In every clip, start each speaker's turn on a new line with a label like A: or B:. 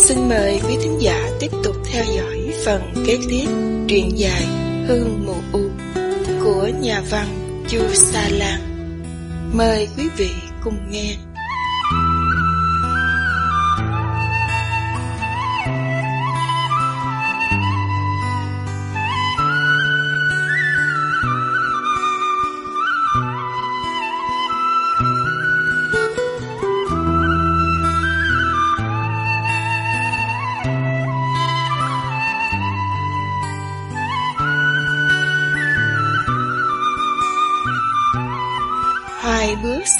A: Xin mời quý thính giả tiếp tục theo dõi phần kế tiếp truyện dài Hương Mù U của nhà văn Chu Sa Lan. Mời quý vị cùng nghe.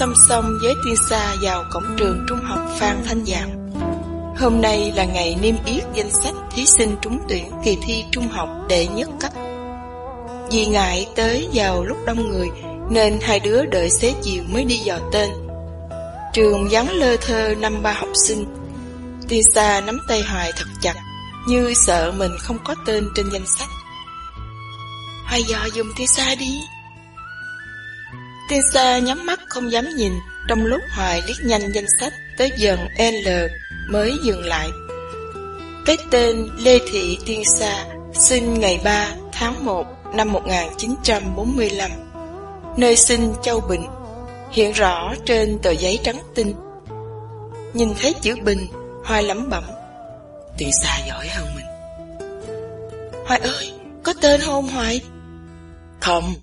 A: Song song với tiên xa vào cổng trường trung học Phan Thanh Giảng. Hôm nay là ngày niêm yết danh sách thí sinh trúng tuyển kỳ thi trung học đệ nhất cấp. Vì ngại tới vào lúc đông người nên hai đứa đợi xế chiều mới đi dò tên. Trường vắng lơ thơ năm ba học sinh. Tiên xa nắm tay Hoài thật chặt, như sợ mình không có tên trên danh sách. Hoài dò dùng tiên xa đi. Tiên Sa nhắm mắt không dám nhìn, trong lúc Hoài liếc nhanh danh sách tới dần L mới dừng lại. Cái tên Lê Thị Tiên Sa sinh ngày 3 tháng 1 năm 1945, nơi sinh Châu Bình, hiện rõ trên tờ giấy trắng tinh. Nhìn thấy chữ Bình, Hoài lẩm bẩm, Tiên Sa giỏi hơn mình. Hoài ơi, có tên không Hoài? Không,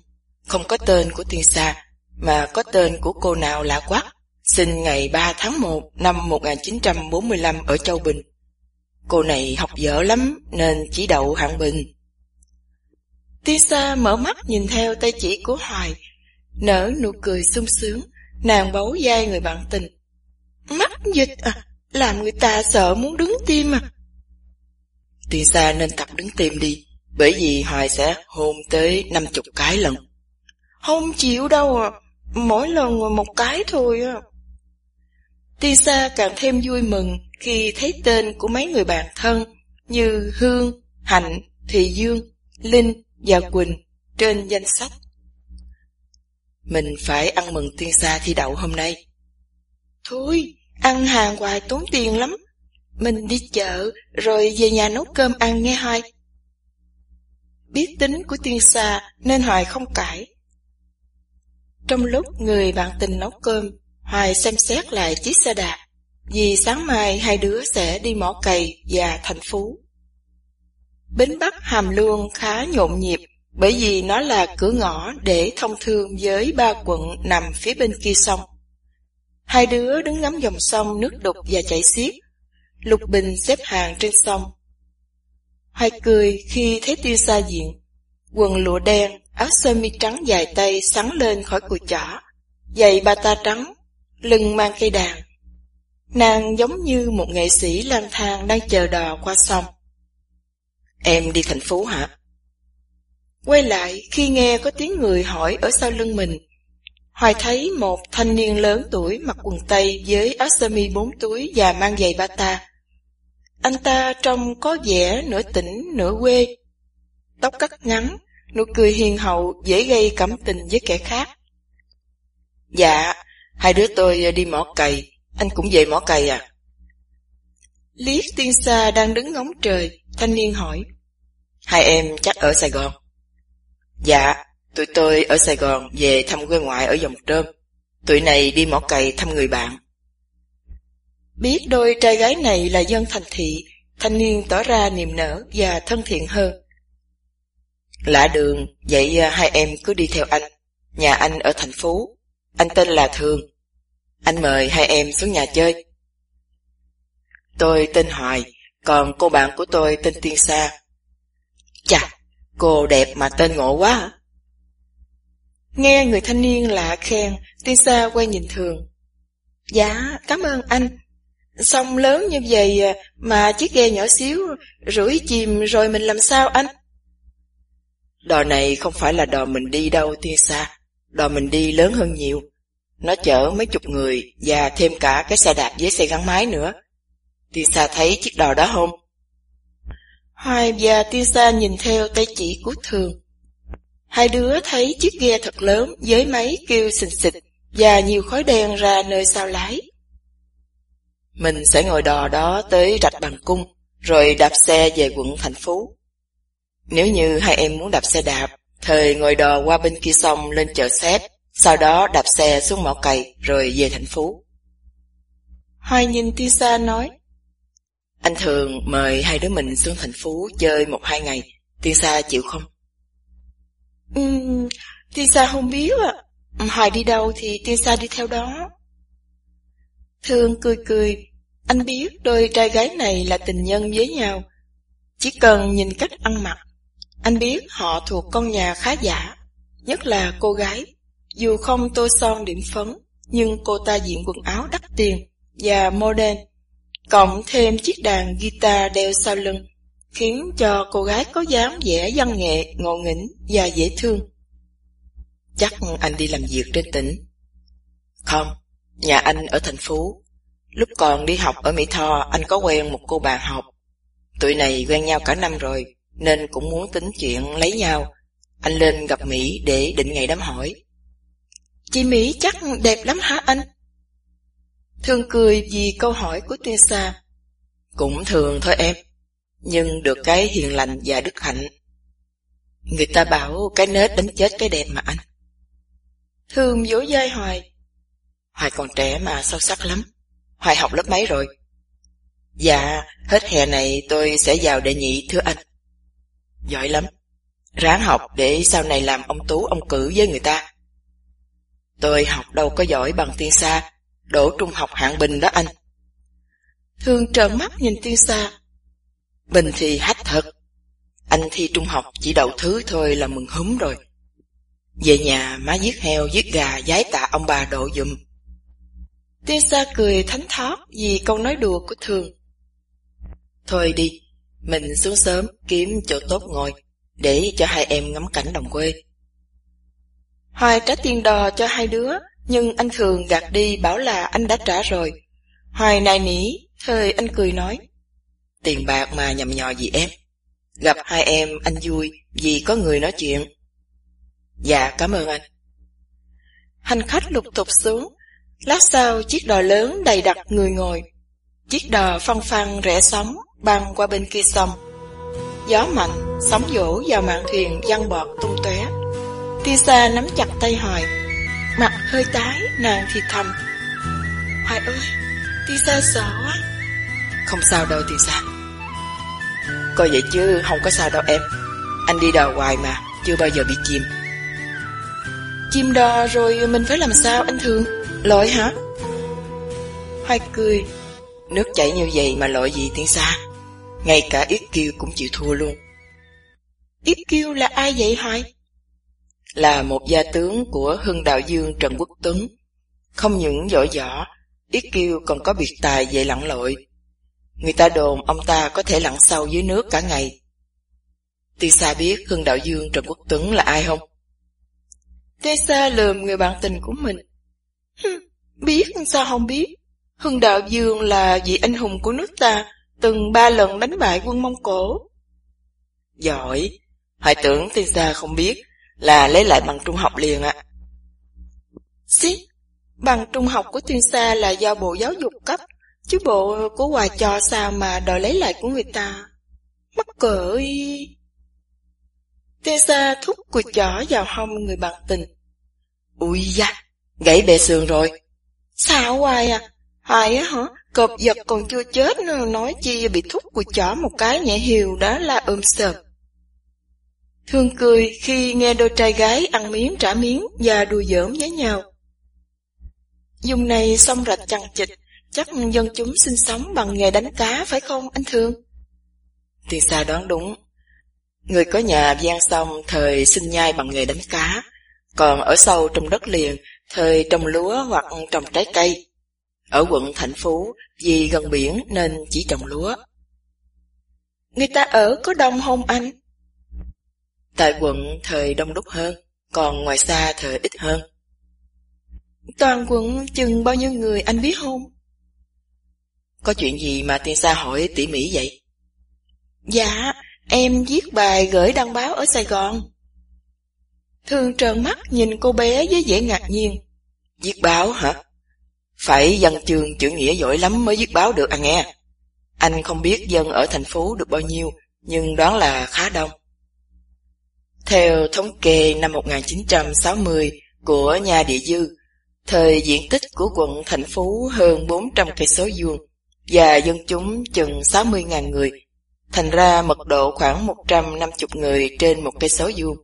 A: không có tên của Tiên Sa mà có tên của cô nào lạ quắc, sinh ngày 3 tháng 1 năm 1945 ở Châu Bình. Cô này học dở lắm nên chỉ đậu hạng bình. Tisa mở mắt nhìn theo tay chỉ của Hoài, nở nụ cười sung sướng, nàng bấu vai người bạn tình. Mắt dịch à, làm người ta sợ muốn đứng tim à. Tisa nên tập đứng tim đi, bởi vì Hoài sẽ hôn tới 50 cái lần. Không chịu đâu à, Mỗi lần một cái thôi á. Tisa càng thêm vui mừng khi thấy tên của mấy người bạn thân như Hương, Hạnh, Thị Dương, Linh và Quỳnh trên danh sách. Mình phải ăn mừng tiên sa thi đậu hôm nay. Thôi, ăn hàng hoài tốn tiền lắm. Mình đi chợ rồi về nhà nấu cơm ăn nghe Hoài. Biết tính của tiên sa nên Hoài không cãi. Trong lúc người bạn tình nấu cơm, Hoài xem xét lại chiếc xe đạp, vì sáng mai hai đứa sẽ đi mỏ cày và thành phố. Bến Bắc Hàm Luông khá nhộn nhịp bởi vì nó là cửa ngõ để thông thương với ba quận nằm phía bên kia sông. Hai đứa đứng ngắm dòng sông nước đục và chảy xiết, lục bình xếp hàng trên sông. Hoài cười khi thấy tiêu xa diện, quần lụa đen áo sơ mi trắng dài tay sắn lên khỏi cùi chỏ, giày ba ta trắng, lưng mang cây đàn. Nàng giống như một nghệ sĩ lang thang đang chờ đò qua sông. Em đi thành phố hả? Quay lại khi nghe có tiếng người hỏi ở sau lưng mình. Hoài thấy một thanh niên lớn tuổi mặc quần tây với áo sơ mi bốn túi và mang giày ba ta. Anh ta trông có vẻ nửa tỉnh nửa quê. Tóc cắt ngắn, Nụ cười hiền hậu dễ gây cảm tình với kẻ khác. Dạ, hai đứa tôi đi mỏ cày, anh cũng về mỏ cày à? Liếc tiên xa đang đứng ngóng trời, thanh niên hỏi. Hai em chắc ở Sài Gòn. Dạ, tụi tôi ở Sài Gòn về thăm quê ngoại ở dòng trơm. Tụi này đi mỏ cày thăm người bạn. Biết đôi trai gái này là dân thành thị, thanh niên tỏ ra niềm nở và thân thiện hơn. Lạ đường, vậy à, hai em cứ đi theo anh. Nhà anh ở thành phố. Anh tên là Thường. Anh mời hai em xuống nhà chơi. Tôi tên Hoài, còn cô bạn của tôi tên Tiên Sa. Chà, cô đẹp mà tên ngộ quá. À. Nghe người thanh niên lạ khen, Tiên Sa quay nhìn Thường. Dạ, cảm ơn anh. Sông lớn như vậy à, mà chiếc ghe nhỏ xíu, rủi chìm rồi mình làm sao anh? Đò này không phải là đò mình đi đâu tiên xa, đò mình đi lớn hơn nhiều. Nó chở mấy chục người và thêm cả cái xe đạp với xe gắn máy nữa. Tiên xa thấy chiếc đò đó không? Hoài và tiên xa nhìn theo tay chỉ của thường. Hai đứa thấy chiếc ghe thật lớn với máy kêu xình xịch và nhiều khói đen ra nơi sao lái. Mình sẽ ngồi đò đó tới rạch bằng cung, rồi đạp xe về quận thành phố. Nếu như hai em muốn đạp xe đạp, thời ngồi đò qua bên kia sông lên chợ xét, sau đó đạp xe xuống mỏ cày rồi về thành phố. Hoài nhìn Tisa nói, anh thường mời hai đứa mình xuống thành phố chơi một hai ngày, Tisa chịu không?
B: Ừm, Tisa không biết ạ. Hoài đi đâu thì Tisa đi theo đó. Thương cười cười, anh biết đôi trai gái này là tình nhân với nhau. Chỉ cần nhìn cách ăn mặc, anh biết họ thuộc con nhà khá giả, nhất là cô gái. Dù không tô son điểm phấn, nhưng cô ta diện quần áo đắt tiền và modern, cộng thêm chiếc đàn guitar đeo sau lưng, khiến cho cô gái có dáng vẻ văn nghệ, ngộ nghĩnh và dễ thương.
A: Chắc anh đi làm việc trên tỉnh. Không, nhà anh ở thành phố. Lúc còn đi học ở Mỹ Tho, anh có quen một cô bạn học. Tụi này quen nhau cả năm rồi, nên cũng muốn tính chuyện lấy nhau. Anh lên gặp Mỹ để định ngày đám hỏi.
B: Chị Mỹ chắc đẹp lắm hả anh? Thương cười vì câu hỏi của tiên sa.
A: Cũng thường thôi em, nhưng được cái hiền lành và đức hạnh. Người ta bảo cái nết đánh chết cái đẹp mà anh.
B: Thương vỗ vai Hoài.
A: Hoài còn trẻ mà sâu sắc lắm. Hoài học lớp mấy rồi? Dạ, hết hè này tôi sẽ vào đệ nhị thưa anh. Giỏi lắm. Ráng học để sau này làm ông tú ông cử với người ta. Tôi học đâu có giỏi bằng tiên sa, đổ trung học hạng bình đó anh.
B: Thương trợn mắt nhìn tiên sa.
A: Bình thì hách thật. Anh thi trung học chỉ đậu thứ thôi là mừng húm rồi. Về nhà má giết heo giết gà giái tạ ông bà độ dùm.
B: Tiên sa cười thánh thót vì câu nói đùa của Thương.
A: Thôi đi, mình xuống sớm kiếm chỗ tốt ngồi, để cho hai em ngắm cảnh đồng quê.
B: Hoài trả tiền đò cho hai đứa, nhưng anh Thường gạt đi bảo là anh đã trả rồi. Hoài nài nỉ, thời anh cười nói.
A: Tiền bạc mà nhầm nhò gì em. Gặp hai em anh vui vì có người nói chuyện. Dạ, cảm ơn anh.
B: Hành khách lục tục xuống. Lát sau chiếc đò lớn đầy đặt người ngồi. Chiếc đò phăng phăng rẽ sóng băng qua bên kia sông. Gió mạnh, sóng vỗ vào mạn thuyền văng bọt tung tóe. Tisa nắm chặt tay Hoài. Mặt hơi tái, nàng thì thầm. Hoài ơi, Tisa sợ quá.
A: Không sao đâu Tisa. Coi vậy chứ không có sao đâu em. Anh đi đò hoài mà, chưa bao giờ bị chìm.
B: Chim đò rồi mình phải làm sao anh Thường? Lội hả? Hoài cười.
A: Nước chảy như vậy mà lội gì tiếng xa? Ngay cả Yết Kiêu cũng chịu thua luôn.
B: Yết Kiêu là ai vậy hỏi?
A: Là một gia tướng của Hưng Đạo Dương Trần Quốc Tuấn. Không những giỏi võ, Yết Kiêu còn có biệt tài về lặn lội. Người ta đồn ông ta có thể lặn sâu dưới nước cả ngày. Tuy xa biết Hưng Đạo Dương Trần Quốc Tuấn là ai không?
B: Tessa lườm người bạn tình của mình. biết sao không biết. Hưng Đạo Dương là vị anh hùng của nước ta, từng ba lần đánh bại quân Mông Cổ.
A: Giỏi, hoài tưởng Tessa không biết, là lấy lại bằng trung học liền ạ. À.
B: Xí, bằng trung học của Tessa là do Bộ Giáo dục cấp, chứ bộ của Hoài cho sao mà đòi lấy lại của người ta. Mắc cỡ ơi! Tessa thúc cùi chỏ vào hông người bạn tình.
A: Ui da, gãy bệ xương rồi.
B: Sao hoài à? Hoài á hả? Cọp giật còn chưa chết nữa, nói chi bị thúc của chó một cái nhẹ hiều đó là ôm sợp. Thương cười khi nghe đôi trai gái ăn miếng trả miếng và đùa giỡn với nhau. Dùng này xong rạch chằng chịch, chắc dân chúng sinh sống bằng nghề đánh cá phải không anh Thương?
A: Tiền xa đoán đúng, Người có nhà gian sông thời sinh nhai bằng nghề đánh cá, còn ở sâu trong đất liền thời trồng lúa hoặc trồng trái cây. Ở quận Thành Phú vì gần biển nên chỉ trồng lúa.
B: Người ta ở có đông không anh?
A: Tại quận thời đông đúc hơn, còn ngoài xa thời ít hơn.
B: Toàn quận chừng bao nhiêu người anh biết không?
A: Có chuyện gì mà tiên sa hỏi tỉ mỉ vậy?
B: Dạ, Em viết bài gửi đăng báo ở Sài Gòn. Thương trợn mắt nhìn cô bé với vẻ ngạc nhiên.
A: Viết báo hả?
B: Phải dân trường chữ nghĩa giỏi lắm mới viết báo được à nghe. Anh không biết dân ở thành phố được bao nhiêu, nhưng đoán là khá đông. Theo thống kê năm 1960 của nhà địa dư, thời diện tích của quận thành phố hơn 400 cây số vuông và dân chúng chừng 60.000 người, thành ra mật độ khoảng 150 người trên một cây số vuông.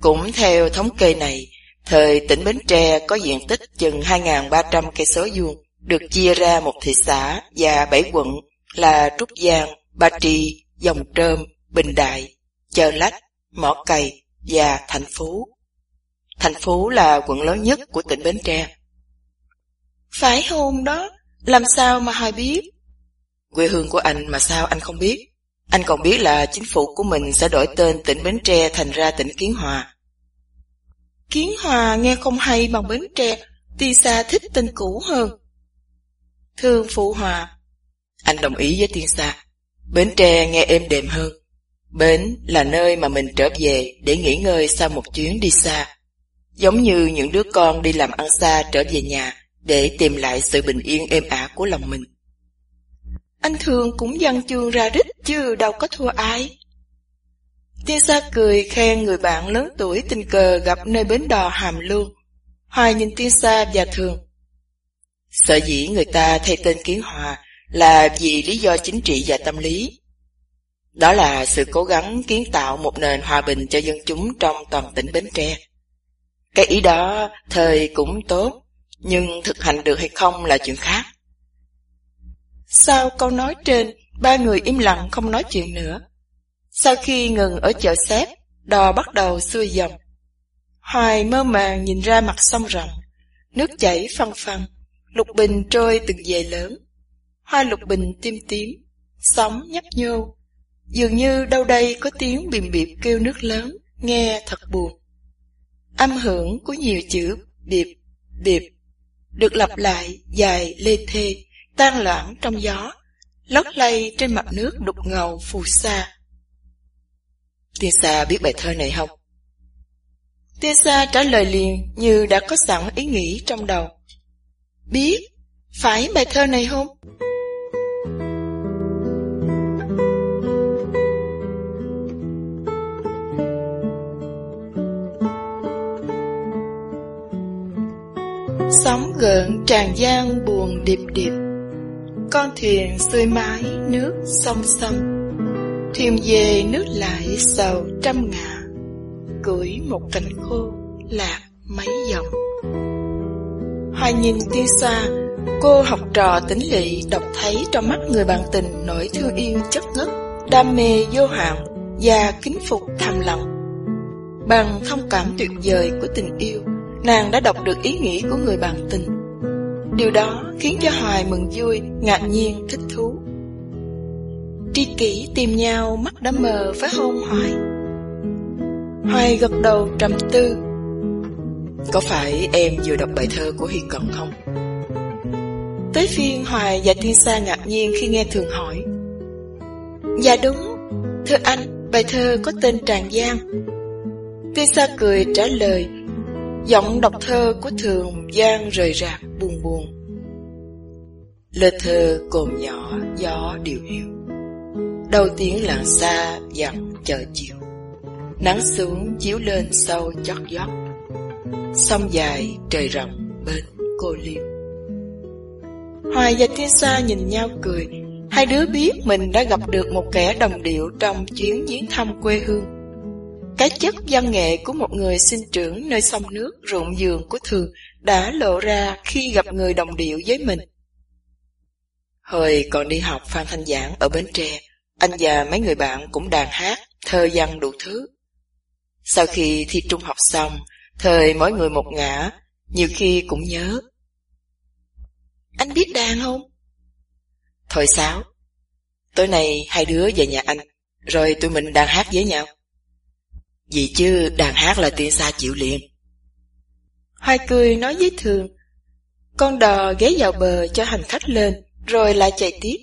B: Cũng theo thống kê này, thời tỉnh Bến Tre có diện tích chừng 2.300 cây số vuông, được chia ra một thị xã và bảy quận là Trúc Giang, Ba Tri, Dòng Trơm, Bình Đại, Chợ Lách, Mỏ Cày và thành phố. Thành phố là quận lớn nhất của tỉnh Bến Tre.
A: Phải hôm đó, làm sao mà Hoài biết?
B: Quê hương của anh mà sao anh không biết? Anh còn biết là chính phủ của mình sẽ đổi tên tỉnh Bến Tre thành ra tỉnh Kiến Hòa.
A: Kiến Hòa nghe không hay bằng Bến Tre, Ti Sa thích tên cũ hơn. Thương Phụ Hòa
B: Anh đồng ý với Tiên Sa. Bến Tre nghe êm đềm hơn. Bến là nơi mà mình trở về để nghỉ ngơi sau một chuyến đi xa. Giống như những đứa con đi làm ăn xa trở về nhà để tìm lại sự bình yên êm ả của lòng mình.
A: Anh thường cũng văn chương ra rít chứ đâu có thua ai. Tiên sa cười khen người bạn lớn tuổi tình cờ gặp nơi bến đò hàm luôn. Hoài nhìn tiên sa và thường.
B: Sở dĩ người ta thay tên kiến hòa là vì lý do chính trị và tâm lý. Đó là sự cố gắng kiến tạo một nền hòa bình cho dân chúng trong toàn tỉnh Bến Tre. Cái ý đó thời cũng tốt, nhưng thực hành được hay không là chuyện khác.
A: Sau câu nói trên, ba người im lặng không nói chuyện nữa. Sau khi ngừng ở chợ xếp, đò bắt đầu xuôi dòng. Hoài mơ màng nhìn ra mặt sông rộng, nước chảy phăng phăng, lục bình trôi từng về lớn. Hoa lục bình tim tím, sóng nhấp nhô. Dường như đâu đây có tiếng bìm bịp kêu nước lớn, nghe thật buồn. Âm hưởng của nhiều chữ bịp, bịp, được lặp lại dài lê thê, tan loãng trong gió, lót lay trên mặt nước đục ngầu phù sa.
B: Tiên Sa biết bài thơ này không?
A: Tiên Sa trả lời liền như đã có sẵn ý nghĩ trong đầu. Biết, phải bài thơ này không? Sóng gợn tràn gian buồn điệp điệp Con thuyền xuôi mái nước sông sông Thuyền về nước lại sầu trăm ngà Cưỡi một cành khô lạc mấy dòng Hoài nhìn tiêu xa Cô học trò tính lị đọc thấy trong mắt người bạn tình nỗi thương yêu chất ngất, đam mê vô hạn và kính phục thầm lòng. Bằng thông cảm tuyệt vời của tình yêu, nàng đã đọc được ý nghĩ của người bạn tình. Điều đó khiến cho Hoài mừng vui, ngạc nhiên, thích thú. Tri kỷ tìm nhau mắt đã mờ phải hôn Hoài. Hoài gật đầu trầm tư.
B: Có phải em vừa đọc bài thơ của Hiền Cận không?
A: Tới phiên Hoài và Thiên Sa ngạc nhiên khi nghe Thường hỏi. Dạ đúng, thưa anh, bài thơ có tên Tràng Giang. Thiên Sa cười trả lời, Giọng đọc thơ của thường Giang rời rạc buồn buồn
B: Lời thơ cồn nhỏ gió điều hiệu Đầu tiếng làng xa dặn chờ chiều. Nắng xuống chiếu lên sâu chót vót. Sông dài trời rộng bên cô liêu.
A: Hoài và Thiên Sa nhìn nhau cười. Hai đứa biết mình đã gặp được một kẻ đồng điệu trong chuyến viếng thăm quê hương. Cái chất văn nghệ của một người sinh trưởng nơi sông nước ruộng vườn của thường đã lộ ra khi gặp người đồng điệu với mình.
B: Hồi còn đi học Phan Thanh Giảng ở Bến Tre, anh và mấy người bạn cũng đàn hát, thơ văn đủ thứ. Sau khi thi trung học xong, thời mỗi người một ngã, nhiều khi cũng nhớ.
A: Anh biết đàn không?
B: Thôi sao? Tối nay hai đứa về nhà anh, rồi tụi mình đàn hát với nhau. Vì chứ đàn hát là tiên xa chịu liền.
A: Hoài cười nói với Thường. Con đò ghé vào bờ cho hành khách lên, rồi lại chạy tiếp.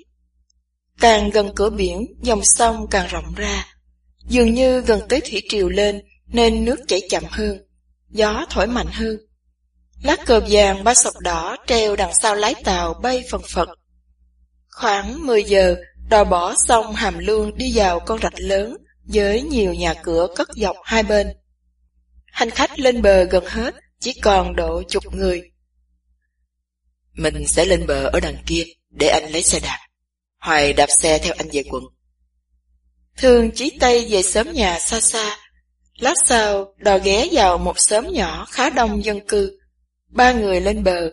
A: Càng gần cửa biển, dòng sông càng rộng ra. Dường như gần tới thủy triều lên, nên nước chảy chậm hơn, gió thổi mạnh hơn. Lá cờ vàng ba sọc đỏ treo đằng sau lái tàu bay phần phật. Khoảng 10 giờ, đò bỏ xong hàm lương đi vào con rạch lớn với nhiều nhà cửa cất dọc hai bên. Hành khách lên bờ gần hết, chỉ còn độ chục người.
B: Mình sẽ lên bờ ở đằng kia để anh lấy xe đạp. Hoài đạp xe theo anh về quận.
A: Thường chỉ tay về sớm nhà xa xa. Lát sau, đò ghé vào một xóm nhỏ khá đông dân cư. Ba người lên bờ.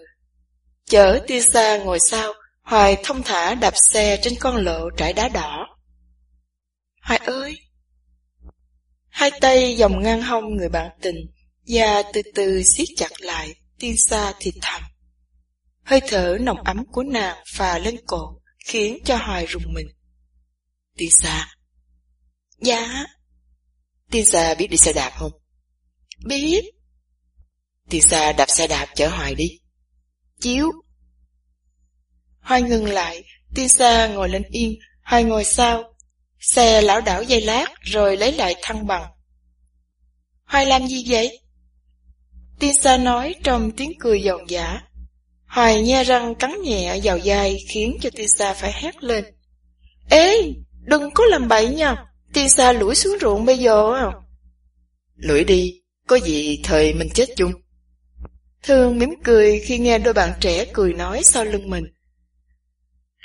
A: Chở tiêu xa ngồi sau, Hoài thông thả đạp xe trên con lộ trải đá đỏ. Hoài ơi! Hai tay vòng ngang hông người bạn tình, da từ từ siết chặt lại, tiên xa thì thầm. Hơi thở nồng ấm của nàng phà lên cổ, khiến cho Hoài rùng mình.
B: Tiên xa!
A: Dạ!
B: Tiên xa biết đi xe đạp không?
A: Biết!
B: Tiên xa đạp xe đạp chở Hoài đi.
A: Chiếu! Hoài ngừng lại, tiên xa ngồi lên yên, Hoài ngồi sau. Xe lão đảo dây lát rồi lấy lại thăng bằng. Hoài làm gì vậy? Tiên xa nói trong tiếng cười giòn giả. Hoài nhe răng cắn nhẹ vào vai khiến cho tiên xa phải hét lên. Ê, đừng có làm bậy nha, tiên xa lủi xuống ruộng bây giờ à.
B: Lủi đi, có gì thời mình chết chung.
A: Thương mỉm cười khi nghe đôi bạn trẻ cười nói sau lưng mình.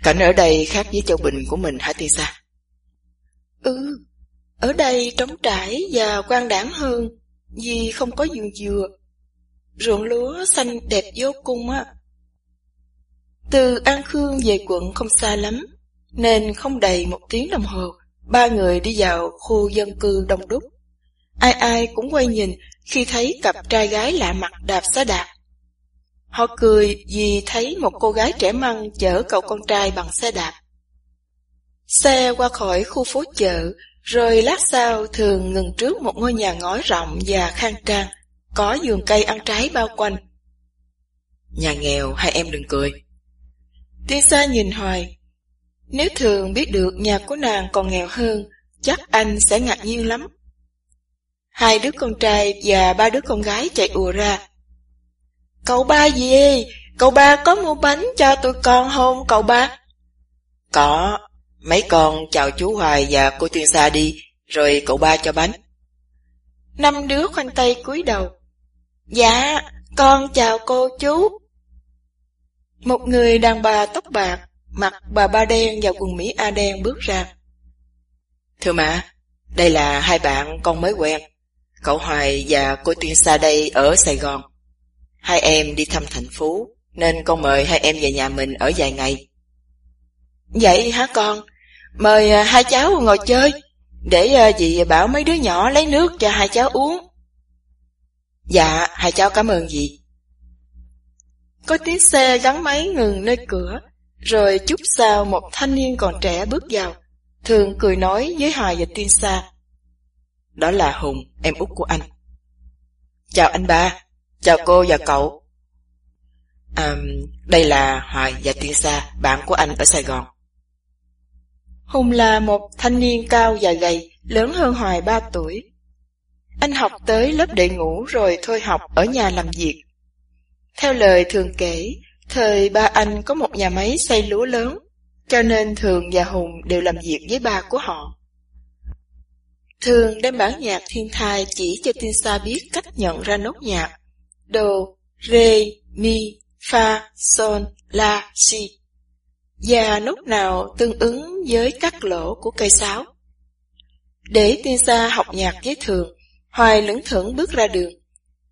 B: Cảnh ở đây khác với châu Bình của mình hả tiên xa?
A: Ừ, ở đây trống trải và quang đảng hơn, vì không có vườn dừa. Ruộng lúa xanh đẹp vô cùng á. Từ An Khương về quận không xa lắm, nên không đầy một tiếng đồng hồ, ba người đi vào khu dân cư đông đúc. Ai ai cũng quay nhìn khi thấy cặp trai gái lạ mặt đạp xe đạp. Họ cười vì thấy một cô gái trẻ măng chở cậu con trai bằng xe đạp. Xe qua khỏi khu phố chợ, rồi lát sau thường ngừng trước một ngôi nhà ngói rộng và khang trang, có vườn cây ăn trái bao quanh.
B: Nhà nghèo hai em đừng cười.
A: Tiên xa nhìn hoài. Nếu thường biết được nhà của nàng còn nghèo hơn, chắc anh sẽ ngạc nhiên lắm. Hai đứa con trai và ba đứa con gái chạy ùa ra. Cậu ba gì? Cậu ba có mua bánh cho tụi con không cậu ba?
B: Có, mấy con chào chú Hoài và cô Tiên Sa đi, rồi cậu ba cho bánh.
A: Năm đứa khoanh tay cúi đầu. Dạ, con chào cô chú. Một người đàn bà tóc bạc, mặc bà ba đen và quần Mỹ A đen bước ra.
B: Thưa mạ, đây là hai bạn con mới quen. Cậu Hoài và cô Tiên Sa đây ở Sài Gòn. Hai em đi thăm thành phố, nên con mời hai em về nhà mình ở vài ngày.
A: Vậy hả con? Mời à, hai cháu ngồi chơi, để à, dì bảo mấy đứa nhỏ lấy nước cho hai cháu uống.
B: Dạ, hai cháu cảm ơn dì.
A: Có tiếng xe gắn máy ngừng nơi cửa, rồi chút sau một thanh niên còn trẻ bước vào, thường cười nói với Hoài và Tiên Sa.
B: Đó là Hùng, em út của anh. Chào anh ba, chào cô và cậu. À, đây là Hoài và Tiên Sa, bạn của anh ở Sài Gòn.
A: Hùng là một thanh niên cao và gầy, lớn hơn Hoài ba tuổi. Anh học tới lớp đệ ngũ rồi thôi học ở nhà làm việc. Theo lời thường kể, thời ba anh có một nhà máy xây lúa lớn, cho nên Thường và Hùng đều làm việc với ba của họ. Thường đem bản nhạc thiên thai chỉ cho Tin Sa biết cách nhận ra nốt nhạc. Đồ, rê, mi, fa, sol, la, si. Và nốt nào tương ứng với các lỗ của cây sáo. Để Tin Sa học nhạc với Thường, Hoài lững thững bước ra đường.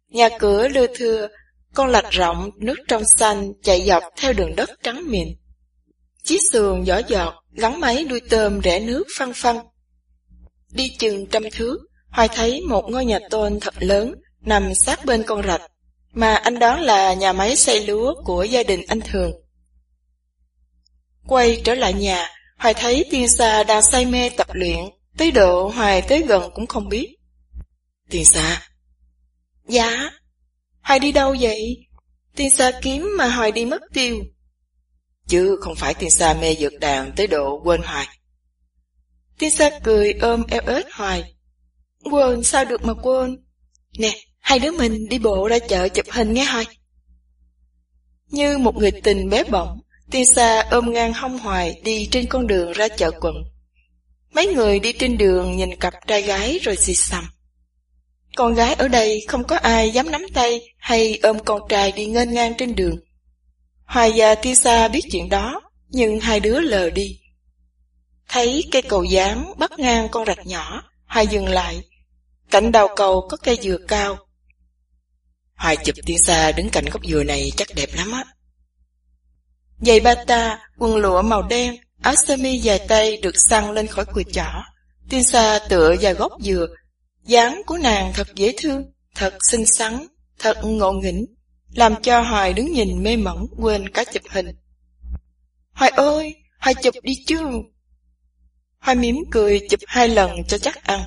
A: Nhà cửa lưa thưa, con lạch rộng, nước trong xanh chạy dọc theo đường đất trắng mịn. Chiếc xuồng giỏ giọt, gắn máy đuôi tôm rẽ nước phăng phăng. Đi chừng trăm thước, Hoài thấy một ngôi nhà tôn thật lớn, nằm sát bên con rạch, mà anh đoán là nhà máy xây lúa của gia đình anh Thường. Quay trở lại nhà, Hoài thấy tiên sa đang say mê tập luyện, tới độ Hoài tới gần cũng không biết.
B: Tiên sa
A: Dạ. Hoài đi đâu vậy? Tiên xa kiếm mà Hoài đi mất tiêu.
B: Chứ không phải tiên xa mê dược đàn tới độ quên Hoài.
A: Tiên xa cười ôm eo ếch Hoài. Quên sao được mà quên. Nè, hai đứa mình đi bộ ra chợ chụp hình nghe Hoài. Như một người tình bé bỏng, tiên xa ôm ngang hông hoài đi trên con đường ra chợ quận. Mấy người đi trên đường nhìn cặp trai gái rồi xì xầm. Con gái ở đây không có ai dám nắm tay hay ôm con trai đi ngênh ngang trên đường. Hoài và Tisa biết chuyện đó, nhưng hai đứa lờ đi. Thấy cây cầu dáng bắt ngang con rạch nhỏ, Hoài dừng lại. Cạnh đầu cầu có cây dừa cao. Hoài chụp Tisa đứng cạnh gốc dừa này chắc đẹp lắm á. Giày bata, quần lụa màu đen, áo sơ mi dài tay được săn lên khỏi cùi chỏ. Tisa tựa vào gốc dừa, dáng của nàng thật dễ thương, thật xinh xắn, thật ngộ nghĩnh, làm cho Hoài đứng nhìn mê mẩn quên cả chụp hình. Hoài ơi, Hoài chụp đi chứ. Hoài mỉm cười chụp hai lần cho chắc ăn.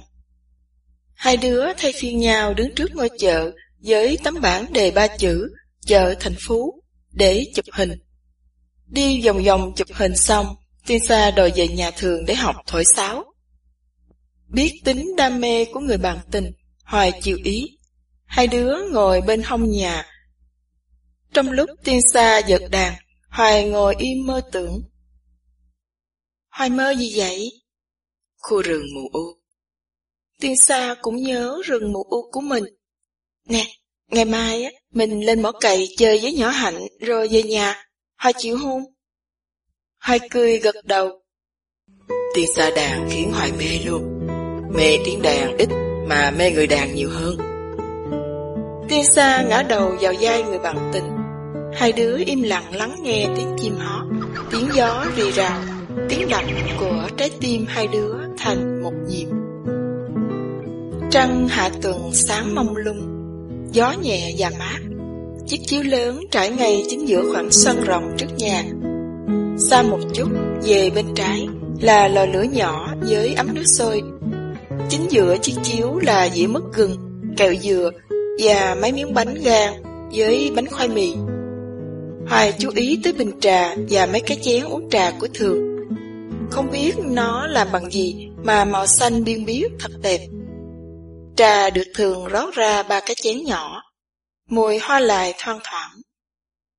A: Hai đứa thay phiên nhau đứng trước ngôi chợ với tấm bảng đề ba chữ chợ thành phú để chụp hình. Đi vòng vòng chụp hình xong, Tiên Sa đòi về nhà thường để học thổi sáo. Biết tính đam mê của người bạn tình, Hoài chịu ý. Hai đứa ngồi bên hông nhà. Trong lúc Tiên Sa giật đàn, Hoài ngồi im mơ tưởng. Hoài mơ gì vậy? Khu rừng mù u. Tiên Sa cũng nhớ rừng mù u của mình. Nè, ngày mai á, mình lên mỏ cày chơi với nhỏ hạnh rồi về nhà. Hoài chịu hôn? Hoài cười gật đầu.
B: Tiên Sa đàn khiến Hoài mê luôn. Mê tiếng đàn ít mà mê người đàn nhiều hơn.
A: Tiên Sa ngã đầu vào vai người bạn tình. Hai đứa im lặng lắng nghe tiếng chim hót, tiếng gió rì rào, tiếng đập của trái tim hai đứa thành một nhịp. Trăng hạ tuần sáng mông lung, gió nhẹ và mát. Chiếc chiếu lớn trải ngay chính giữa khoảng sân rộng trước nhà. Xa một chút, về bên trái là lò lửa nhỏ với ấm nước sôi. Chính giữa chiếc chiếu là dĩa mứt gừng, kẹo dừa và mấy miếng bánh gan với bánh khoai mì. Hoài chú ý tới bình trà và mấy cái chén uống trà của Thường. Không biết nó làm bằng gì mà màu xanh biên biếc thật đẹp. Trà được Thường rót ra ba cái chén nhỏ. Mùi hoa lại thoang thoảng.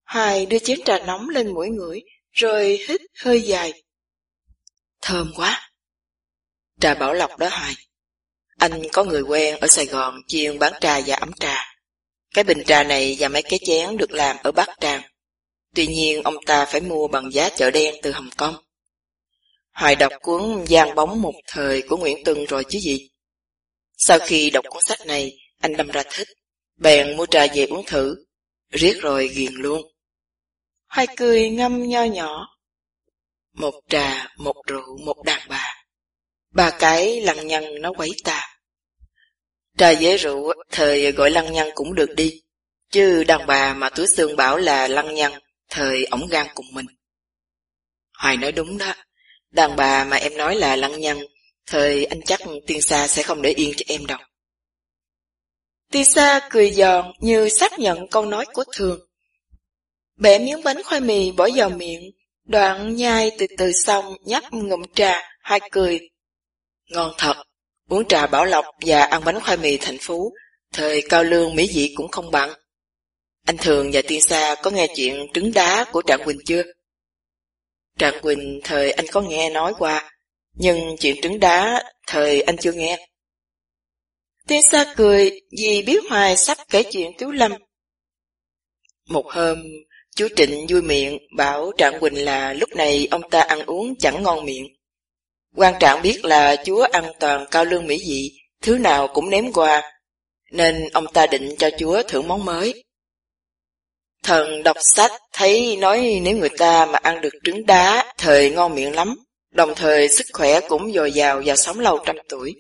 A: Hoài đưa chén trà nóng lên mũi ngửi, rồi hít hơi dài.
B: Thơm quá. Trà bảo lọc đó Hoài. Anh có người quen ở Sài Gòn chuyên bán trà và ấm trà. Cái bình trà này và mấy cái chén được làm ở Bắc Tràng. Tuy nhiên ông ta phải mua bằng giá chợ đen từ Hồng Kông. Hoài đọc cuốn Giang bóng một thời của Nguyễn Tuân rồi chứ gì. Sau khi đọc cuốn sách này, anh đâm ra thích. Bèn mua trà về uống thử. Riết rồi ghiền luôn.
A: Hoài cười ngâm nho nhỏ.
B: Một trà, một rượu, một đàn bà. Ba cái lăng nhăng nó quấy ta. Trà giới rượu thời gọi lăng nhăng cũng được đi. Chứ đàn bà mà túi xương bảo là lăng nhăng, thời ổng gan cùng mình. Hoài nói đúng đó. Đàn bà mà em nói là lăng nhăng, thời anh chắc tiên sa sẽ không để yên cho em đâu.
A: Tiên sa cười giòn như xác nhận câu nói của thường. Bẻ miếng bánh khoai mì bỏ vào miệng, đoạn nhai từ từ xong nhấp ngụm trà, hai cười.
B: Ngon thật, uống trà bảo lộc và ăn bánh khoai mì thành phú, thời cao lương mỹ vị cũng không bằng. Anh Thường và Tiên Sa có nghe chuyện trứng đá của Trạng Quỳnh chưa? Trạng Quỳnh thời anh có nghe nói qua, nhưng chuyện trứng đá thời anh chưa nghe.
A: Tiên Sa cười vì biết Hoài sắp kể chuyện Tiếu Lâm.
B: Một hôm, chú Trịnh vui miệng bảo Trạng Quỳnh là lúc này ông ta ăn uống chẳng ngon miệng quan Trạng biết là chúa ăn toàn cao lương mỹ vị, thứ nào cũng ném qua, nên ông ta định cho chúa thử món mới. Thần đọc sách thấy nói nếu người ta mà ăn được trứng đá thời ngon miệng lắm, đồng thời sức khỏe cũng dồi dào và sống lâu trăm tuổi.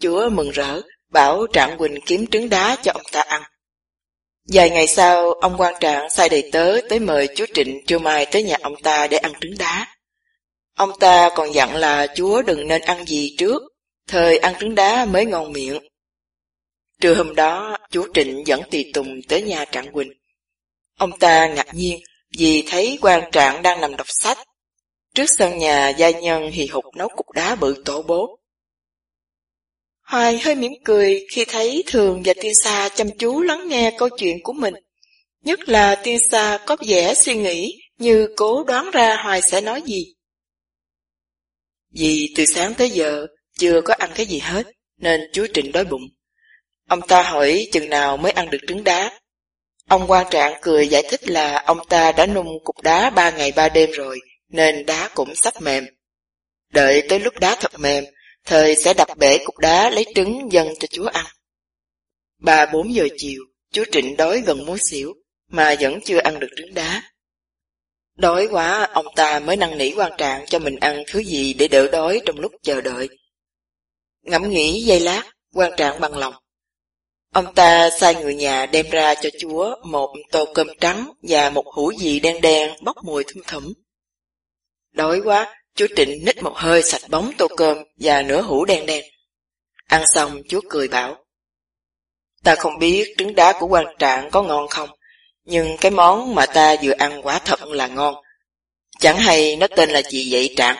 B: Chúa mừng rỡ, bảo Trạng Quỳnh kiếm trứng đá cho ông ta ăn. Vài ngày sau, ông quan trạng sai đầy tớ tới mời chúa Trịnh trưa mai tới nhà ông ta để ăn trứng đá. Ông ta còn dặn là chúa đừng nên ăn gì trước, thời ăn trứng đá mới ngon miệng. Trưa hôm đó, chúa Trịnh dẫn tùy tùng tới nhà Trạng Quỳnh. Ông ta ngạc nhiên vì thấy quan trạng đang nằm đọc sách. Trước sân nhà gia nhân hì hục nấu cục đá bự tổ bố.
A: Hoài hơi mỉm cười khi thấy Thường và Tiên Sa chăm chú lắng nghe câu chuyện của mình. Nhất là tiên Sa có vẻ suy nghĩ như cố đoán ra Hoài sẽ nói gì.
B: Vì từ sáng tới giờ chưa có ăn cái gì hết, nên chú Trịnh đói bụng. Ông ta hỏi chừng nào mới ăn được trứng đá. Ông quan trạng cười giải thích là ông ta đã nung cục đá ba ngày ba đêm rồi, nên đá cũng sắp mềm. Đợi tới lúc đá thật mềm, thời sẽ đập bể cục đá lấy trứng dâng cho chúa ăn. Ba bốn giờ chiều, chú Trịnh đói gần muốn xỉu, mà vẫn chưa ăn được trứng đá. Đói quá, ông ta mới năn nỉ quan trạng cho mình ăn thứ gì để đỡ đói trong lúc chờ đợi. Ngẫm nghĩ giây lát, quan trạng bằng lòng. Ông ta sai người nhà đem ra cho chúa một tô cơm trắng và một hũ gì đen đen bốc mùi thum thủm. Đói quá, chúa Trịnh nít một hơi sạch bóng tô cơm và nửa hũ đen đen. Ăn xong chúa cười bảo. Ta không biết trứng đá của quan trạng có ngon không, nhưng cái món mà ta vừa ăn quả thật là ngon. Chẳng hay nó tên là gì vậy Trạng?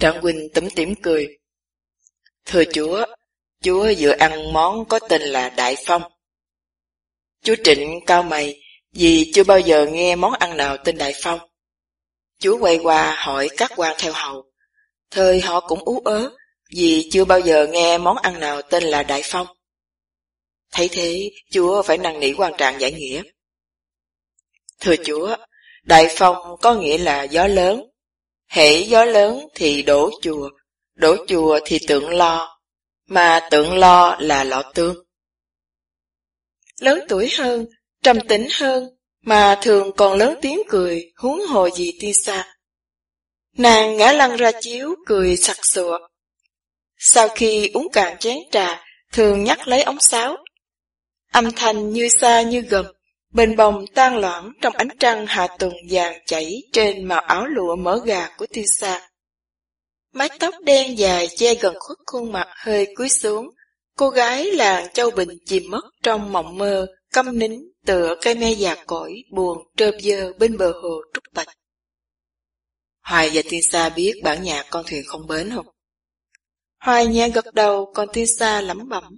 B: Trạng huynh tấm tím cười. Thưa chúa, chúa vừa ăn món có tên là Đại Phong. Chúa Trịnh cao mày vì chưa bao giờ nghe món ăn nào tên Đại Phong. Chúa quay qua hỏi các quan theo hầu. Thời họ cũng ú ớ vì chưa bao giờ nghe món ăn nào tên là Đại Phong. Thấy thế, Chúa phải năn nỉ quan trạng giải nghĩa. Thưa Chúa, Đại Phong có nghĩa là gió lớn. Hễ gió lớn thì đổ chùa, đổ chùa thì tượng lo, mà tượng lo là lọ tương.
A: Lớn tuổi hơn, trầm tĩnh hơn, mà thường còn lớn tiếng cười, huống hồ gì tiên xa. Nàng ngã lăn ra chiếu, cười sặc sụa. Sau khi uống cạn chén trà, thường nhắc lấy ống sáo, Âm thanh như xa như gần, bên bồng tan loãng trong ánh trăng hạ tuần vàng chảy trên màu áo lụa mỡ gà của tiêu sa. Mái tóc đen dài che gần khuất khuôn mặt hơi cúi xuống, cô gái làng Châu Bình chìm mất trong mộng mơ, câm nín tựa cây me già cỗi buồn trơm dơ bên bờ hồ trúc bạch. Hoài và Tiên Sa biết bản nhạc con thuyền không bến không? Hoài nhẹ gật đầu, còn Tiên Sa lẩm bẩm.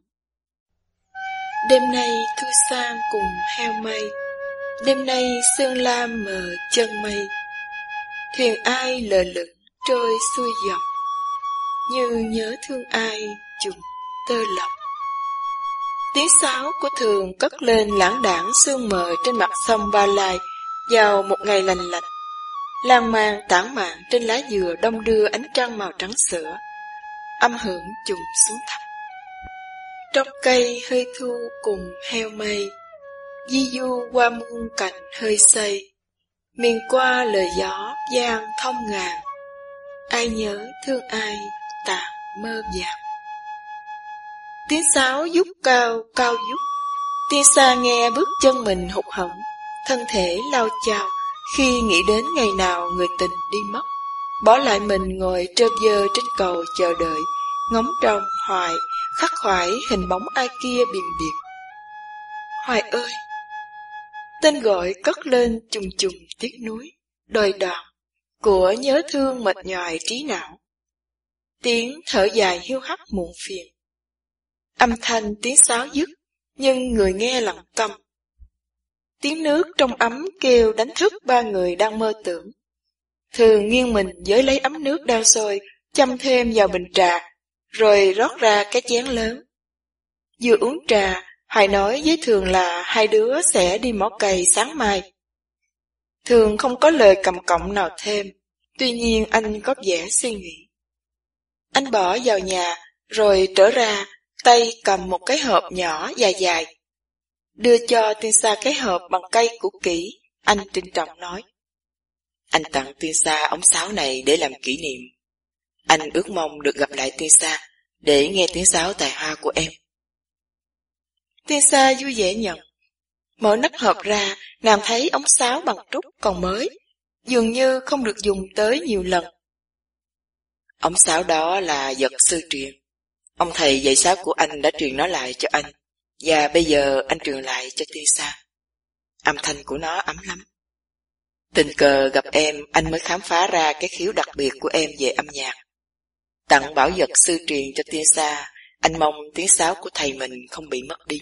A: Đêm nay thu sang cùng heo mây. Đêm nay sương lam mờ chân mây. Thuyền ai lờ lửng trôi xuôi dọc Như nhớ thương ai trùng tơ lọc. Tiếng sáo của thường cất lên lãng đảng sương mờ trên mặt sông Ba Lai vào một ngày lành lạnh. Lan mang tản mạn trên lá dừa đông đưa ánh trăng màu trắng sữa, âm hưởng trùng xuống thấp. Trong cây hơi thu cùng heo mây, Di du qua muôn cành hơi xây, Miền qua lời gió giang thông ngàn, Ai nhớ thương ai tàn mơ dạng Tiếng sáo giúp cao cao giúp, Tiên xa nghe bước chân mình hụt hẫng, thân thể lao chao khi nghĩ đến ngày nào người tình đi mất, bỏ lại mình ngồi trơ dơ trên cầu chờ đợi, ngóng trông hoài khắc khoải hình bóng ai kia biển biệt. Hoài ơi! Tên gọi cất lên trùng trùng tiếc núi, đòi đòn, của nhớ thương mệt nhòi trí não. Tiếng thở dài hiu hắt muộn phiền. Âm thanh tiếng sáo dứt, nhưng người nghe lặng câm. Tiếng nước trong ấm kêu đánh thức ba người đang mơ tưởng. Thường nghiêng mình với lấy ấm nước đang sôi, châm thêm vào bình trà rồi rót ra cái chén lớn. Vừa uống trà, Hải nói với Thường là hai đứa sẽ đi mỏ cày sáng mai. Thường không có lời cầm cọng nào thêm, tuy nhiên anh có vẻ suy nghĩ. Anh bỏ vào nhà, rồi trở ra, tay cầm một cái hộp nhỏ dài dài. Đưa cho tiên sa cái hộp bằng cây cũ kỹ, anh trinh trọng nói. Anh tặng tiên sa ống sáo này để làm kỷ niệm. Anh ước mong được gặp lại tiên để nghe tiếng sáo tài hoa của em. Tiên vui vẻ nhận. Mở nắp hộp ra, nàng thấy ống sáo bằng trúc còn mới, dường như không được dùng tới nhiều lần. Ống sáo đó là vật sư truyền. Ông thầy dạy sáo của anh đã truyền nó lại cho anh, và bây giờ anh truyền lại cho tiên. Âm thanh của nó ấm lắm. Tình cờ gặp em, anh mới khám phá ra cái khiếu đặc biệt của em về âm nhạc. Tặng bảo vật sư truyền cho tiên sa, anh mong tiếng sáo của thầy mình không bị mất đi.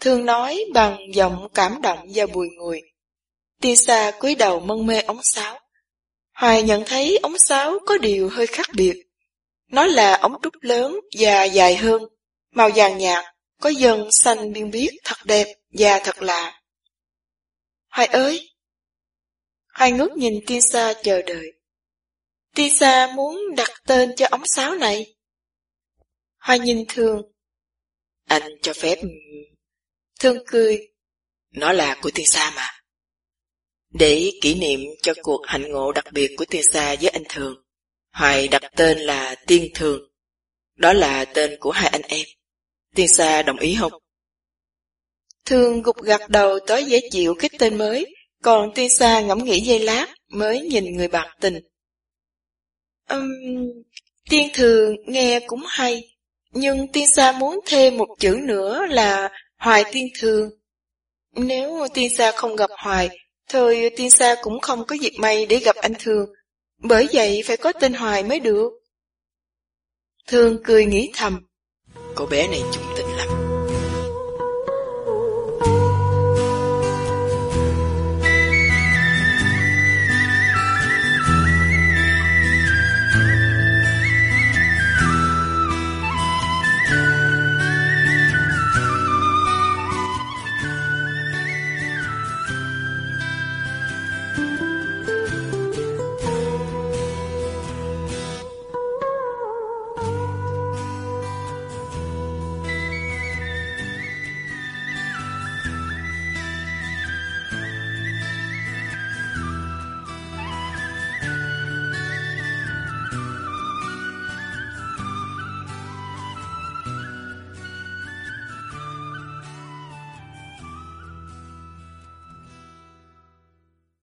A: Thương nói bằng giọng cảm động và bùi ngùi. Tiên xa cúi đầu mân mê ống sáo. Hoài nhận thấy ống sáo có điều hơi khác biệt. Nó là ống trúc lớn và dài hơn, màu vàng nhạt, có dần xanh biên biếc thật đẹp và thật lạ. Hoài ơi! Hoài ngước nhìn tiên xa chờ đợi. Tisa muốn đặt tên cho ống sáo này. Hoài nhìn thường. Anh cho phép... Ừ, Thương cười. Nó là của Tisa mà. Để kỷ niệm cho cuộc hạnh ngộ đặc biệt của Tisa với anh Thường, Hoài đặt tên là Tiên Thường. Đó là tên của hai anh em. Tiên Sa đồng ý không? Thường gục gặt đầu tới dễ chịu cái tên mới, còn tiên Sa ngẫm nghĩ giây lát mới nhìn người bạc tình. Um, tiên thường nghe cũng hay, nhưng tiên xa muốn thêm một chữ nữa là hoài tiên thường. Nếu tiên xa không gặp hoài, Thời tiên sa cũng không có dịp may để gặp anh Thường, bởi vậy phải có tên Hoài mới được. thường cười nghĩ thầm, cô bé này chúng